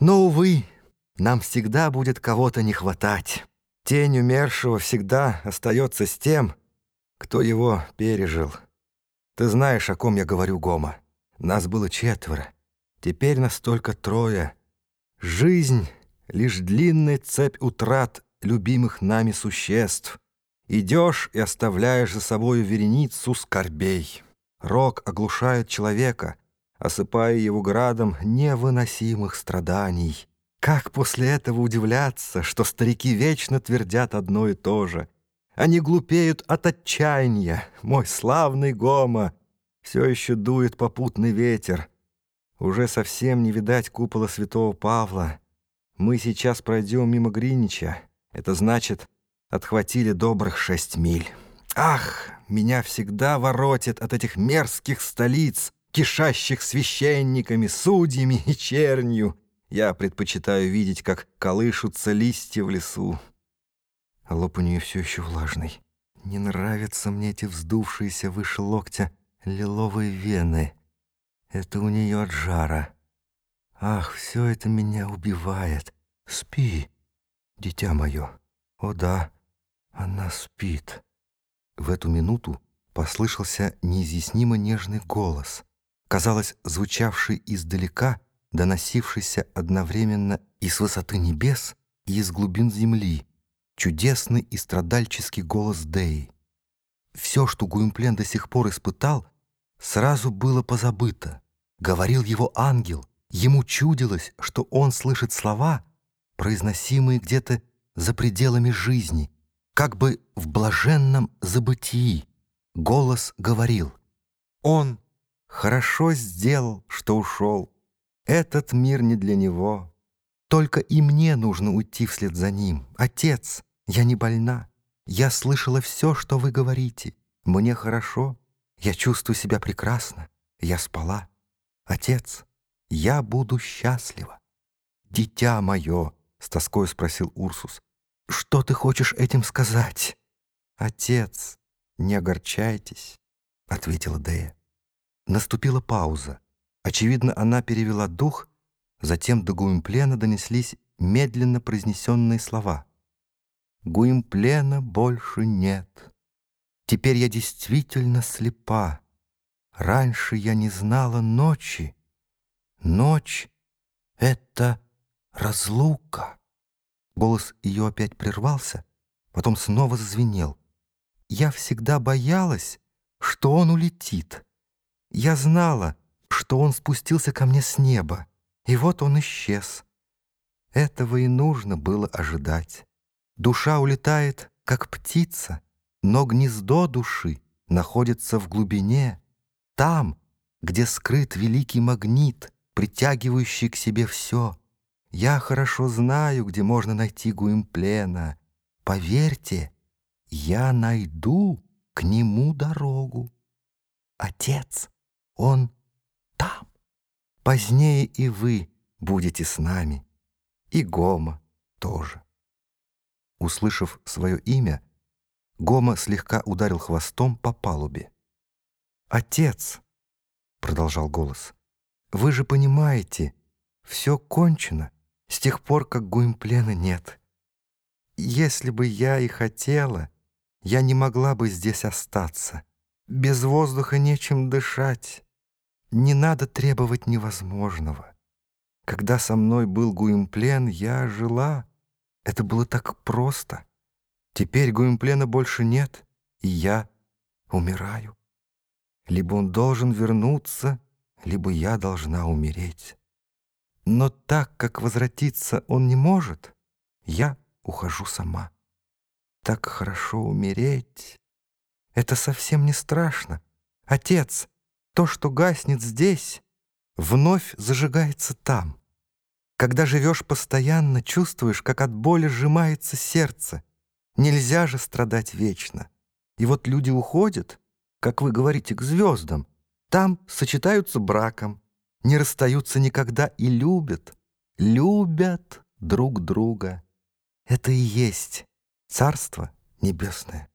Но, увы, нам всегда будет кого-то не хватать. Тень умершего всегда остается с тем, кто его пережил. Ты знаешь, о ком я говорю, Гома. Нас было четверо. Теперь нас только трое. Жизнь — лишь длинная цепь утрат любимых нами существ. Идешь и оставляешь за собою вереницу скорбей. Рок оглушает человека, осыпая его градом невыносимых страданий. Как после этого удивляться, что старики вечно твердят одно и то же? Они глупеют от отчаяния. Мой славный Гома! Все еще дует попутный ветер. Уже совсем не видать купола святого Павла. Мы сейчас пройдем мимо Гринича. Это значит, отхватили добрых шесть миль. Ах, меня всегда воротит от этих мерзких столиц, кишащих священниками, судьями и чернью. Я предпочитаю видеть, как колышутся листья в лесу. лоб у нее все еще влажный. Не нравятся мне эти вздувшиеся выше локтя лиловые вены. Это у нее от жара. Ах, все это меня убивает. Спи, дитя мое. О да, она спит. В эту минуту послышался неизъяснимо нежный голос, казалось, звучавший издалека, доносившийся одновременно и с высоты небес, и из глубин земли, чудесный и страдальческий голос Деи. Все, что Гуимплен до сих пор испытал — Сразу было позабыто. Говорил его ангел. Ему чудилось, что он слышит слова, произносимые где-то за пределами жизни, как бы в блаженном забытии. Голос говорил. Он хорошо сделал, что ушел. Этот мир не для него. Только и мне нужно уйти вслед за ним. Отец, я не больна. Я слышала все, что вы говорите. Мне хорошо. Я чувствую себя прекрасно. Я спала. Отец, я буду счастлива. Дитя мое, с тоской спросил Урсус, что ты хочешь этим сказать? Отец, не огорчайтесь, ответила Дея. Наступила пауза. Очевидно, она перевела дух, затем до Гуимплена донеслись медленно произнесенные слова. «Гуимплена больше нет». Теперь я действительно слепа. Раньше я не знала ночи. Ночь — это разлука. Голос ее опять прервался, потом снова зазвенел. Я всегда боялась, что он улетит. Я знала, что он спустился ко мне с неба, и вот он исчез. Этого и нужно было ожидать. Душа улетает, как птица — но гнездо души находится в глубине, там, где скрыт великий магнит, притягивающий к себе все. Я хорошо знаю, где можно найти Гуимплена. Поверьте, я найду к нему дорогу. Отец, он там. Позднее и вы будете с нами, и Гома тоже. Услышав свое имя, Гома слегка ударил хвостом по палубе. «Отец!» — продолжал голос. «Вы же понимаете, все кончено с тех пор, как Гуимплена нет. Если бы я и хотела, я не могла бы здесь остаться. Без воздуха нечем дышать. Не надо требовать невозможного. Когда со мной был Гуимплен, я жила. Это было так просто». Теперь Гуимплена больше нет, и я умираю. Либо он должен вернуться, либо я должна умереть. Но так как возвратиться он не может, я ухожу сама. Так хорошо умереть. Это совсем не страшно. Отец, то, что гаснет здесь, вновь зажигается там. Когда живешь постоянно, чувствуешь, как от боли сжимается сердце, Нельзя же страдать вечно. И вот люди уходят, как вы говорите, к звездам. Там сочетаются браком, не расстаются никогда и любят, любят друг друга. Это и есть Царство Небесное.